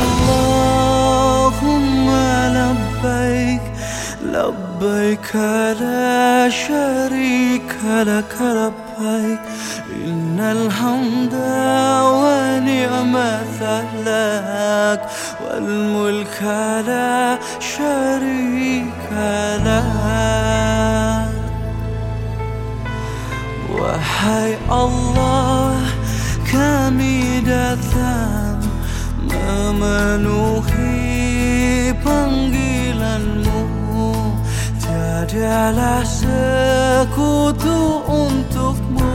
اللهم لبيك لبيك لا شريك لك لبيك. إن الحمد ونعمة لك والملك لا شريك لك. وحي الله كمدة memenuhi panggilanmu. Tiadalah sekutu untukmu.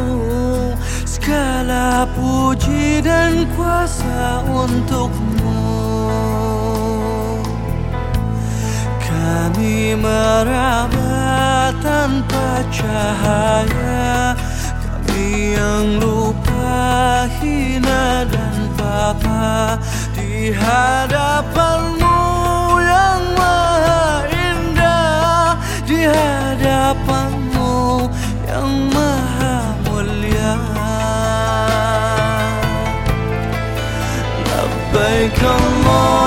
Segala puji dan kuasa untukmu. Kami meraba tanpa cahaya. Kami yang lupa hidup di hadapanmu yang maha indah di hadapanmu yang maha mulia. Labbaik Allah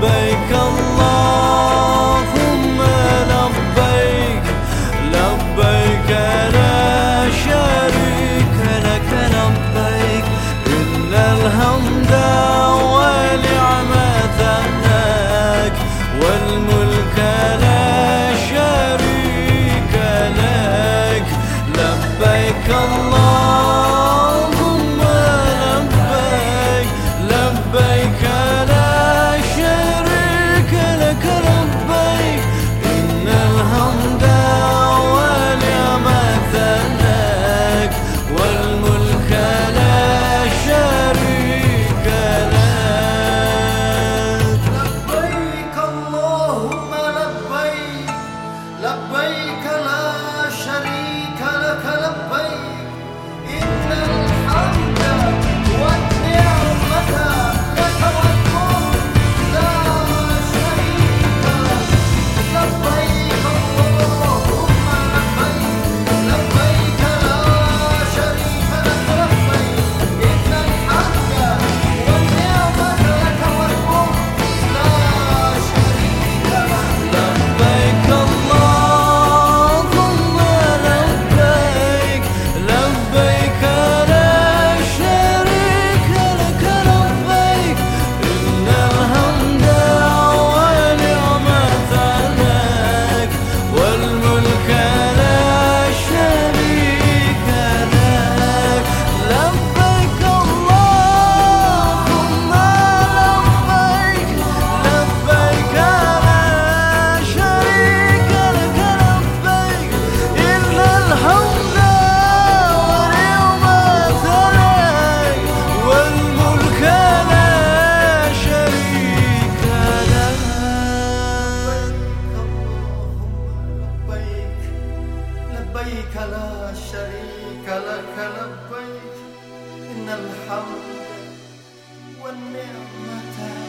bij kan. شريك لك لبيك إن الحمد والنعمة